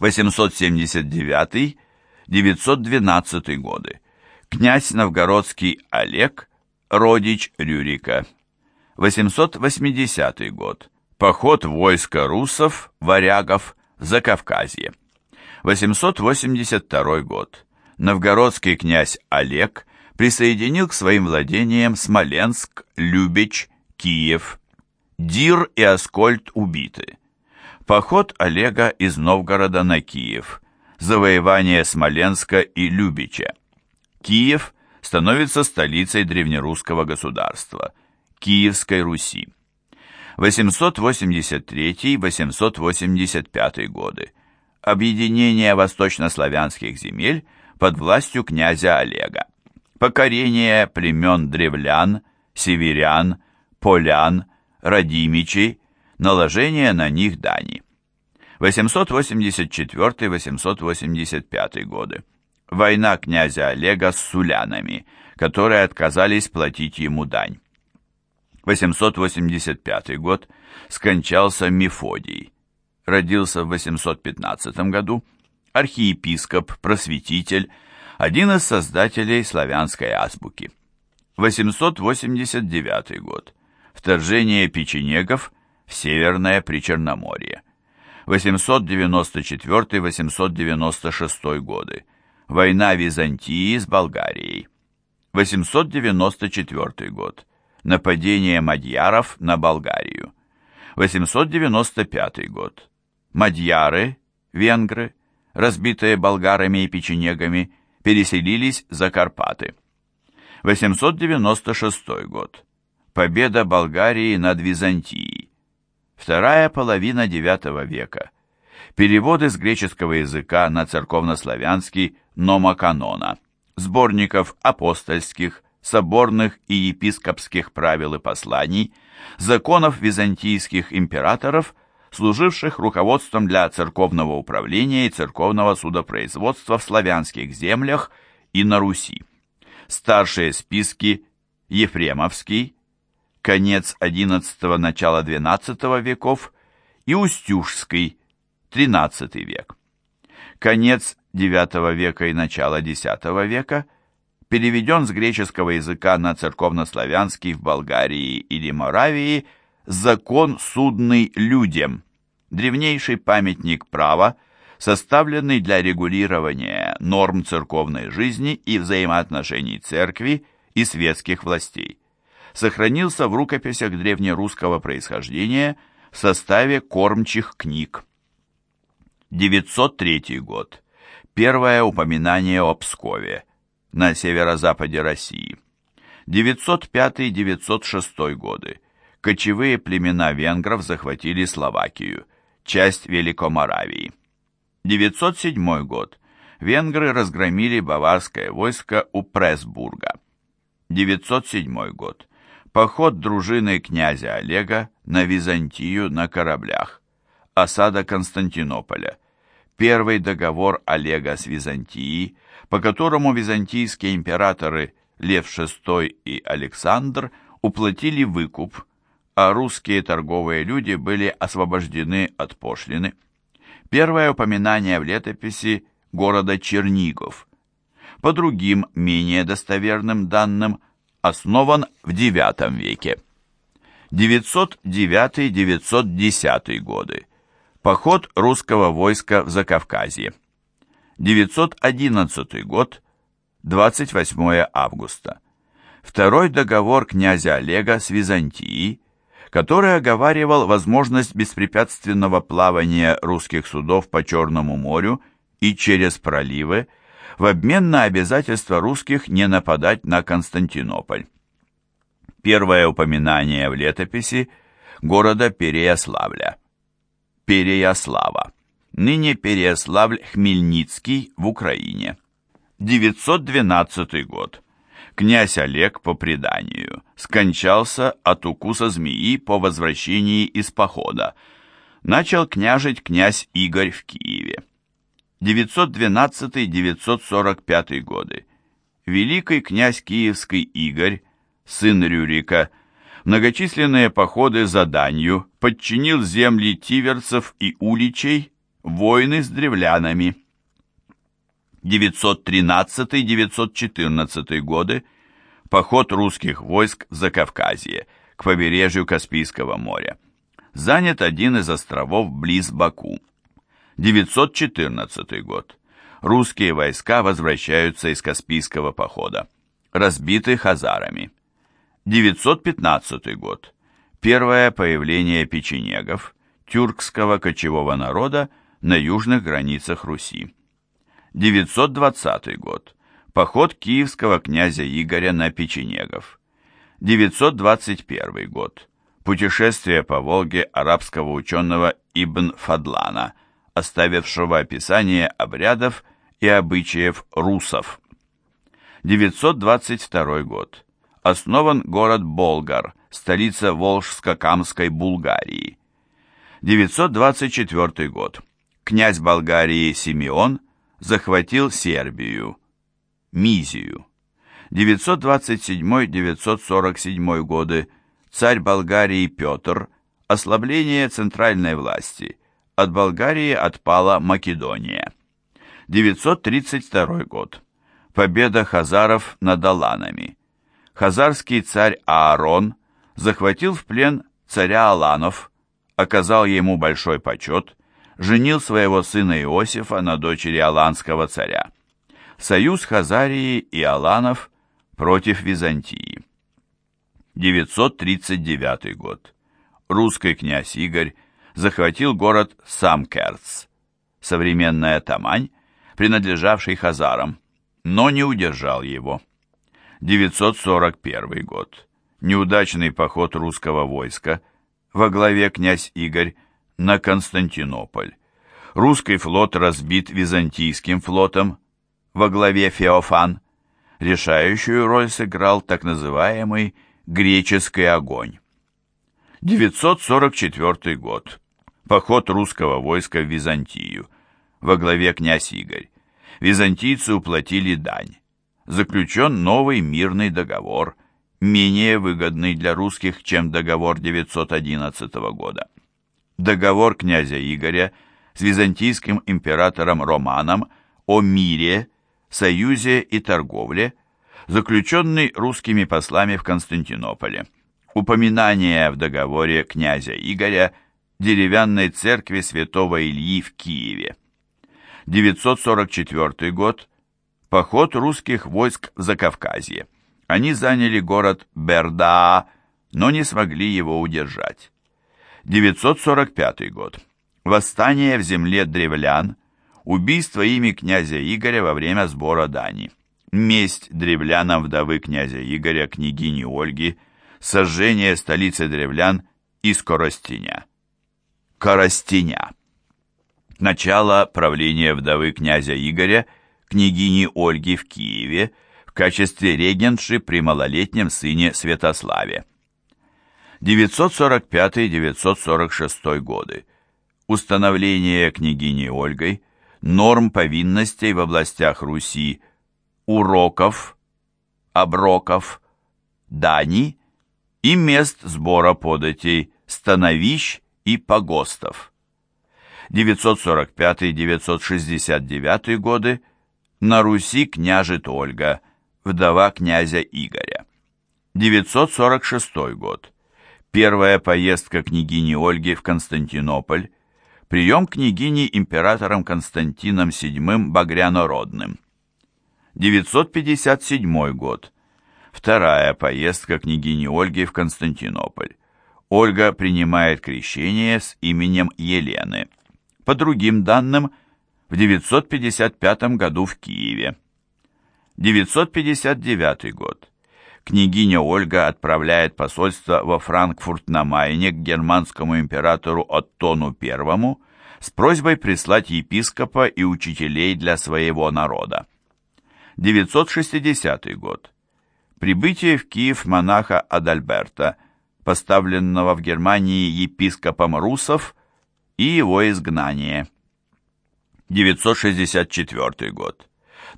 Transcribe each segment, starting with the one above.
879-912 годы. Князь Новгородский Олег, родич Рюрика. 880 год. Поход войска русов, варягов, за Кавказье. 882 год. Новгородский князь Олег присоединил к своим владениям Смоленск, Любич, Киев. Дир и Аскольд убиты. Поход Олега из Новгорода на Киев. Завоевание Смоленска и Любича. Киев становится столицей древнерусского государства, Киевской Руси. 883-885 годы. Объединение восточнославянских земель под властью князя Олега. Покорение племен древлян, северян, полян, радимичей, наложение на них дани. 884-885 годы. Война князя Олега с сулянами, которые отказались платить ему дань. 885 год скончался Мефодий. Родился в 815 году, архиепископ, просветитель, один из создателей славянской азбуки. 889 год. Вторжение печенегов в Северное Причерноморье. 894-896 годы. Война Византии с Болгарией. 894 год. Нападение мадьяров на Болгарию. 895 год. Мадьяры, венгры, разбитые болгарами и печенегами, переселились за Карпаты. 896 год. Победа Болгарии над Византией. Вторая половина IX века. Переводы с греческого языка на церковнославянский номоканона. Сборников апостольских, соборных и епископских правил и посланий, законов византийских императоров, служивших руководством для церковного управления и церковного судопроизводства в славянских землях и на Руси. Старшие списки Ефремовский, конец XI – начало XII веков, и Устюжский, XIII век. Конец IX века и начало X века переведен с греческого языка на церковнославянский в Болгарии или Моравии «Закон судный людям», древнейший памятник права, составленный для регулирования норм церковной жизни и взаимоотношений церкви и светских властей сохранился в рукописях древнерусского происхождения в составе кормчих книг. 903 год. Первое упоминание о Пскове на северо-западе России. 905-906 годы. Кочевые племена венгров захватили Словакию, часть Великоморавии. 907 год. Венгры разгромили баварское войско у Пресбурга. 907 год. Поход дружины князя Олега на Византию на кораблях. Осада Константинополя. Первый договор Олега с Византией, по которому византийские императоры Лев VI и Александр уплатили выкуп, а русские торговые люди были освобождены от пошлины. Первое упоминание в летописи города Чернигов. По другим, менее достоверным данным, основан в IX веке. 909-910 годы. Поход русского войска в Закавказье. 911 год, 28 августа. Второй договор князя Олега с Византией, который оговаривал возможность беспрепятственного плавания русских судов по Черному морю и через проливы, в обмен на обязательство русских не нападать на Константинополь. Первое упоминание в летописи города Переяславля. Переяслава. Ныне Переяславль-Хмельницкий в Украине. 912 год. Князь Олег, по преданию, скончался от укуса змеи по возвращении из похода. Начал княжить князь Игорь в Киеве. 912-945 годы. Великий князь Киевский Игорь, сын Рюрика, многочисленные походы за данью подчинил земли тиверцев и уличей, Войны с древлянами. 913-914 годы. Поход русских войск в Закавказье, к побережью Каспийского моря. Занят один из островов близ Баку. 914 год. Русские войска возвращаются из Каспийского похода. Разбиты хазарами. 915 год. Первое появление печенегов, тюркского кочевого народа на южных границах Руси. 920 год. Поход киевского князя Игоря на печенегов. 921 год. Путешествие по Волге арабского ученого Ибн Фадлана, оставившего описание обрядов и обычаев русов. 922 год. Основан город Болгар, столица Волжско-Камской Булгарии. 924 год. Князь Болгарии Симеон захватил Сербию, Мизию. 927-947 годы. Царь Болгарии Петр. Ослабление центральной власти. От Болгарии отпала Македония. 932 год. Победа хазаров над аланами. Хазарский царь Аарон захватил в плен царя Аланов, оказал ему большой почет, женил своего сына Иосифа на дочери аланского царя. Союз Хазарии и Аланов против Византии. 939 год. Русский князь Игорь захватил город Самкерц, современная Тамань, принадлежавший хазарам, но не удержал его. 941 год. Неудачный поход русского войска во главе князь Игорь на Константинополь. Русский флот разбит византийским флотом во главе Феофан. Решающую роль сыграл так называемый греческий огонь. 944 год. Поход русского войска в Византию во главе князь Игорь. Византийцы уплатили дань. Заключен новый мирный договор, менее выгодный для русских, чем договор 911 года. Договор князя Игоря с византийским императором Романом о мире, союзе и торговле, заключенный русскими послами в Константинополе. Упоминание в договоре князя Игоря деревянной церкви святого Ильи в Киеве. 944 год. Поход русских войск в Закавказье. Они заняли город Бердаа, но не смогли его удержать. 945 год. Восстание в земле древлян. Убийство ими князя Игоря во время сбора дани. Месть древлянам вдовы князя Игоря, княгини Ольги. Сожжение столицы древлян и Скоростеня. Коростеня. Начало правления вдовы князя Игоря, княгини Ольги в Киеве, в качестве регенши при малолетнем сыне Святославе. 945-946 годы. Установление княгини Ольгой норм повинностей в областях Руси, уроков, оброков, дани и мест сбора податей, становищ и погостов. 945-969 годы на Руси княжит Ольга, вдова князя Игоря. 946 год. Первая поездка княгини Ольги в Константинополь. Прием княгини императором Константином VII Багрянородным. 957 год. Вторая поездка княгини Ольги в Константинополь. Ольга принимает крещение с именем Елены по другим данным, в 955 году в Киеве. 959 год. Княгиня Ольга отправляет посольство во Франкфурт на Майне к германскому императору Оттону I с просьбой прислать епископа и учителей для своего народа. 960 год. Прибытие в Киев монаха Адальберта, поставленного в Германии епископом русов, и его изгнание. 964 год.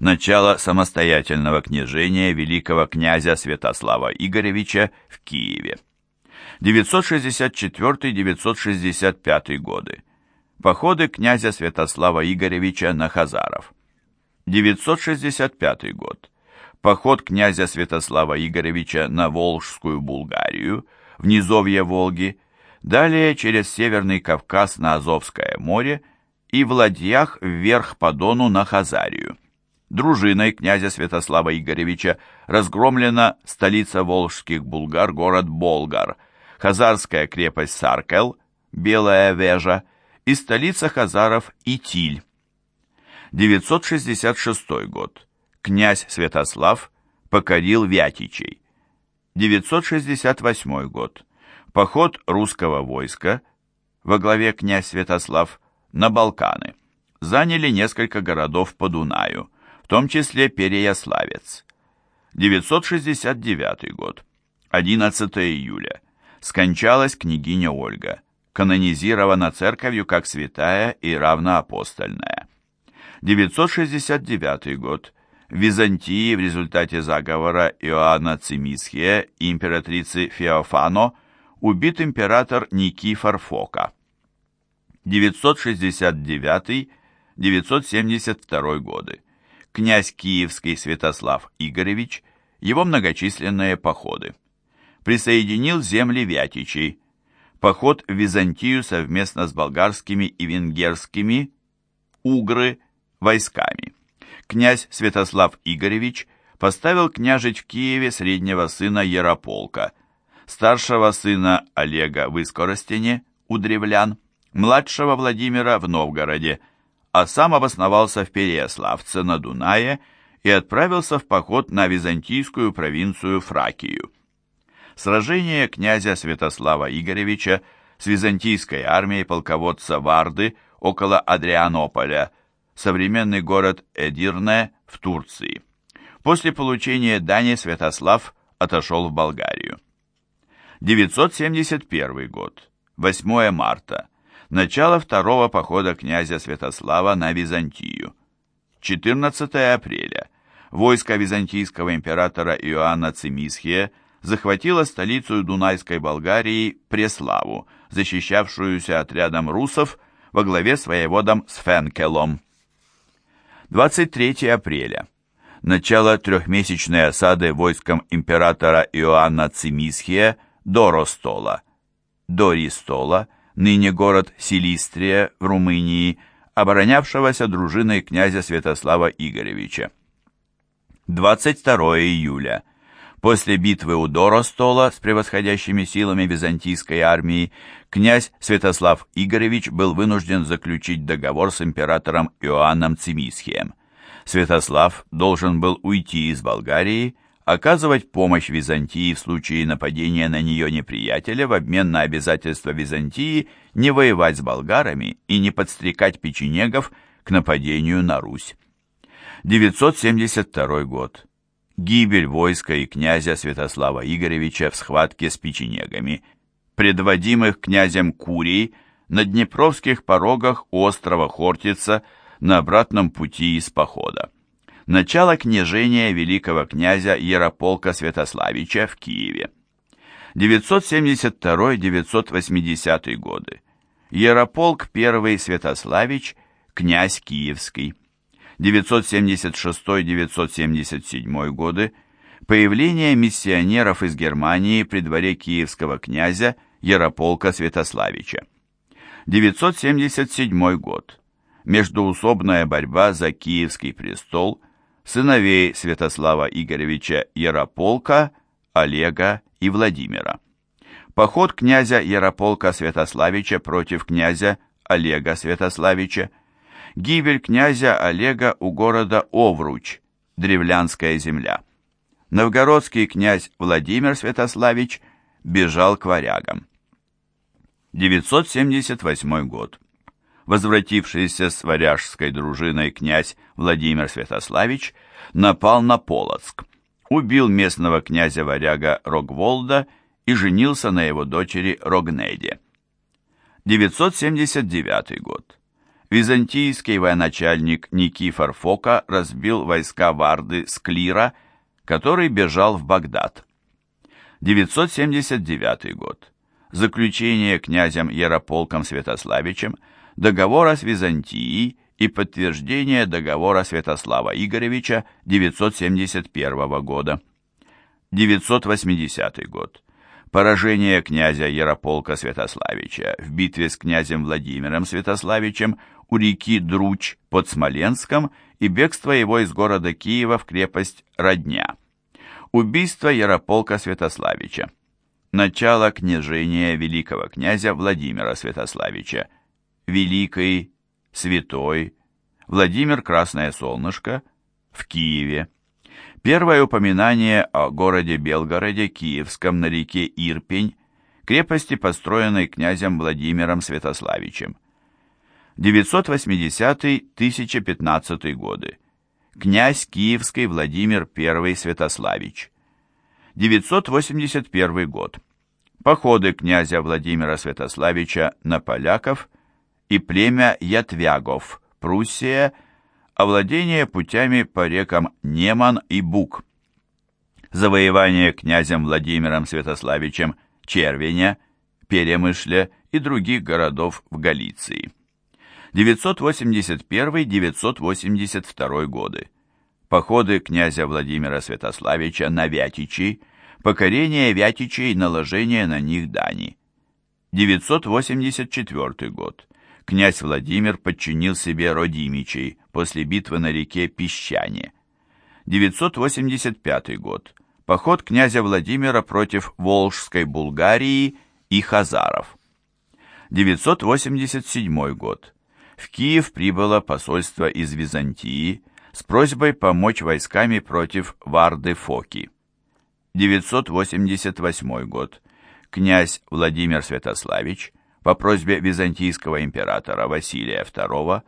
Начало самостоятельного княжения великого князя Святослава Игоревича в Киеве. 964-965 годы. Походы князя Святослава Игоревича на Хазаров. 965 год. Поход князя Святослава Игоревича на Волжскую Булгарию, в низовье Волги, далее через Северный Кавказ на Азовское море и в ладьях вверх по Дону на Хазарию. Дружиной князя Святослава Игоревича разгромлена столица волжских булгар, город Болгар, хазарская крепость Саркел, Белая Вежа и столица хазаров Итиль. 966 год. Князь Святослав покорил Вятичей. 968 год. Поход русского войска во главе князь Святослав на Балканы. Заняли несколько городов по Дунаю, в том числе Переяславец. 969 год. 11 июля. Скончалась княгиня Ольга, канонизирована церковью как святая и равноапостольная. 969 год. Византии в результате заговора Иоанна Цимисхия и императрицы Феофано убит император Никифор Фока. 969-972 годы. Князь Киевский Святослав Игоревич, его многочисленные походы. Присоединил земли Вятичей. Поход в Византию совместно с болгарскими и венгерскими угры войсками. Князь Святослав Игоревич поставил княжить в Киеве среднего сына Ярополка, старшего сына Олега в Искоростене, у древлян, младшего Владимира в Новгороде, а сам обосновался в Переяславце на Дунае и отправился в поход на византийскую провинцию Фракию. Сражение князя Святослава Игоревича с византийской армией полководца Варды около Адрианополя, современный город Эдирне в Турции. После получения дани Святослав отошел в Болгарию. 971 год, 8 марта, начало второго похода князя Святослава на Византию. 14 апреля. Войско византийского императора Иоанна Цимисхия захватило столицу Дунайской Болгарии Преславу, защищавшуюся отрядом русов во главе с воеводом Сфенкелом. 23 апреля. Начало трехмесячной осады войском императора Иоанна Цимисхия до Ростола. До Ристола – ныне город Силистрия в Румынии, оборонявшегося дружиной князя Святослава Игоревича. 22 июля. После битвы у Доростола с превосходящими силами византийской армии князь Святослав Игоревич был вынужден заключить договор с императором Иоанном Цимисхием. Святослав должен был уйти из Болгарии, оказывать помощь Византии в случае нападения на нее неприятеля в обмен на обязательство Византии не воевать с болгарами и не подстрекать печенегов к нападению на Русь. 972 год. Гибель войска и князя Святослава Игоревича в схватке с печенегами, предводимых князем Курий на днепровских порогах острова Хортица на обратном пути из похода начало княжения великого князя Ярополка Святославича в Киеве. 972-980 годы. Ярополк I Святославич, князь Киевский. 976-977 годы. Появление миссионеров из Германии при дворе киевского князя Ярополка Святославича. 977 год. Междуусобная борьба за Киевский престол – сыновей Святослава Игоревича Ярополка, Олега и Владимира. Поход князя Ярополка Святославича против князя Олега Святославича, гибель князя Олега у города Овруч, древлянская земля. Новгородский князь Владимир Святославич бежал к варягам. 978 год возвратившийся с варяжской дружиной князь Владимир Святославич напал на Полоцк, убил местного князя-варяга Рогволда и женился на его дочери Рогнеде. 979 год. Византийский военачальник Никифор Фока разбил войска Варды с Клира, который бежал в Багдад. 979 год. Заключение князем Ярополком Святославичем договора с Византией и подтверждение договора Святослава Игоревича 971 года. 980 год. Поражение князя Ярополка Святославича в битве с князем Владимиром Святославичем у реки Друч под Смоленском и бегство его из города Киева в крепость Родня. Убийство Ярополка Святославича. Начало княжения великого князя Владимира Святославича. Великий, Святой, Владимир Красное Солнышко в Киеве. Первое упоминание о городе Белгороде Киевском на реке Ирпень, крепости, построенной князем Владимиром Святославичем. 980-1015 годы. Князь Киевский Владимир I Святославич. 981 год. Походы князя Владимира Святославича на поляков и племя Ятвягов, Пруссия, овладение путями по рекам Неман и Бук. Завоевание князем Владимиром Святославичем Червеня, Перемышля и других городов в Галиции. 981-982 годы. Походы князя Владимира Святославича на Вятичи, покорение Вятичей, наложение на них дани. 984 год. Князь Владимир подчинил себе Родимичей после битвы на реке Песчане. 985 год. Поход князя Владимира против Волжской Булгарии и хазаров. 987 год в Киев прибыло посольство из Византии с просьбой помочь войсками против Варды Фоки. 988 год. Князь Владимир Святославич по просьбе византийского императора Василия II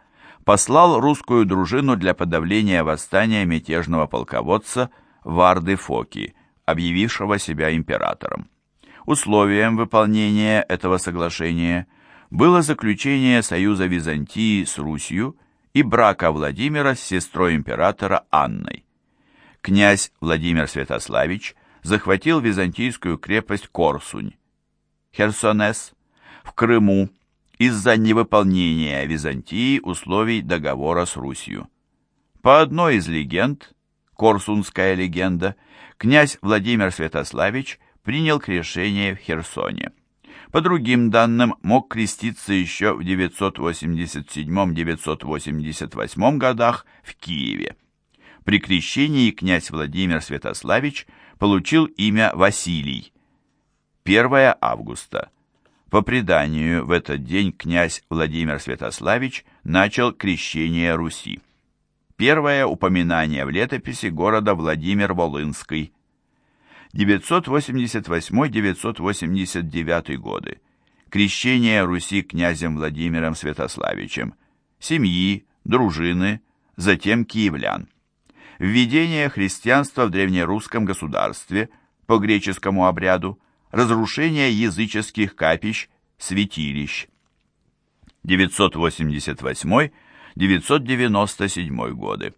послал русскую дружину для подавления восстания мятежного полководца Варды Фоки, объявившего себя императором. Условием выполнения этого соглашения – было заключение союза Византии с Русью и брака Владимира с сестрой императора Анной. Князь Владимир Святославич захватил византийскую крепость Корсунь, Херсонес, в Крыму из-за невыполнения Византии условий договора с Русью. По одной из легенд, Корсунская легенда, князь Владимир Святославич принял крещение в Херсоне. По другим данным, мог креститься еще в 987-988 годах в Киеве. При крещении князь Владимир Святославич получил имя Василий. 1 августа. По преданию, в этот день князь Владимир Святославич начал крещение Руси. Первое упоминание в летописи города Владимир-Волынский. 988-989 годы. Крещение Руси князем Владимиром Святославичем. Семьи, дружины, затем киевлян. Введение христианства в древнерусском государстве по греческому обряду. Разрушение языческих капищ, святилищ. 988-997 годы.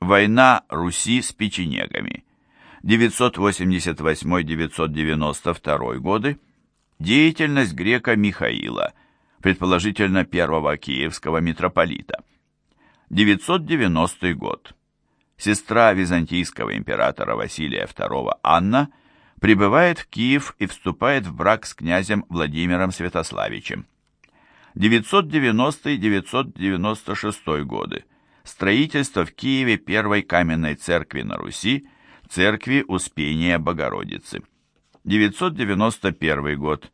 Война Руси с печенегами. 988-992 годы, деятельность грека Михаила, предположительно первого киевского митрополита. 990 год. Сестра византийского императора Василия II Анна прибывает в Киев и вступает в брак с князем Владимиром Святославичем. 990-996 годы. Строительство в Киеве первой каменной церкви на Руси – церкви Успения Богородицы. 991 год.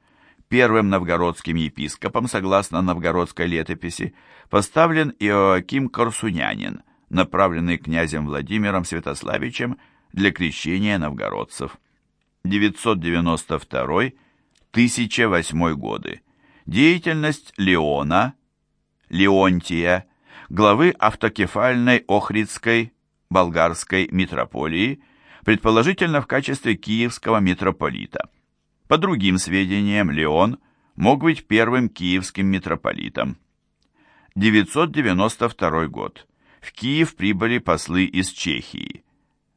Первым новгородским епископом, согласно новгородской летописи, поставлен Иоаким Корсунянин, направленный князем Владимиром Святославичем для крещения новгородцев. 992-1008 годы. Деятельность Леона, Леонтия, главы автокефальной Охридской болгарской митрополии – предположительно в качестве киевского митрополита. По другим сведениям, Леон мог быть первым киевским митрополитом. 992 год. В Киев прибыли послы из Чехии.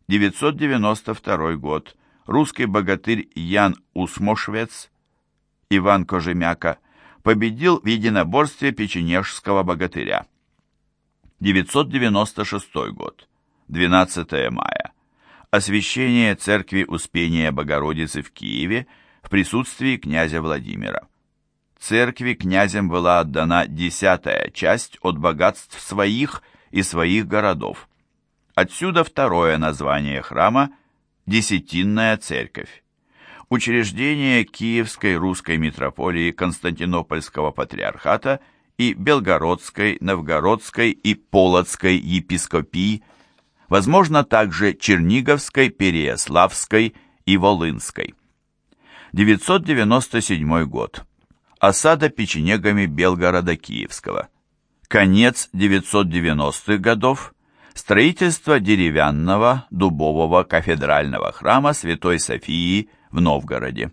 992 год. Русский богатырь Ян Усмошвец, Иван Кожемяка, победил в единоборстве печенежского богатыря. 996 год, 12 мая. Освящение церкви Успения Богородицы в Киеве в присутствии князя Владимира. Церкви князем была отдана десятая часть от богатств своих и своих городов. Отсюда второе название храма – Десятинная церковь. Учреждение Киевской русской митрополии Константинопольского патриархата и Белгородской, Новгородской и Полоцкой епископии, возможно также Черниговской, Переяславской и Волынской. 997 год. Осада печенегами Белгорода Киевского. Конец 990-х годов. Строительство деревянного дубового кафедрального храма Святой Софии в Новгороде.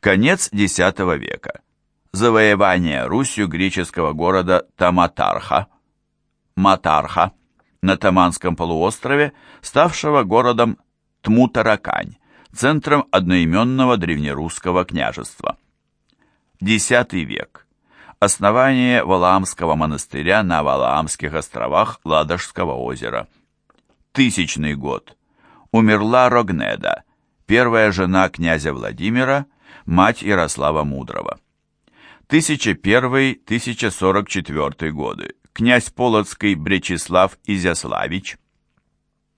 Конец X века. Завоевание Русью греческого города Таматарха, Матарха, на Таманском полуострове, ставшего городом Тмутаракань, центром одноименного древнерусского княжества. X век. Основание Валаамского монастыря на Валаамских островах Ладожского озера. Тысячный год. Умерла Рогнеда, первая жена князя Владимира, мать Ярослава Мудрого. 1001-1044 годы. Князь Полоцкий Бречеслав Изяславич –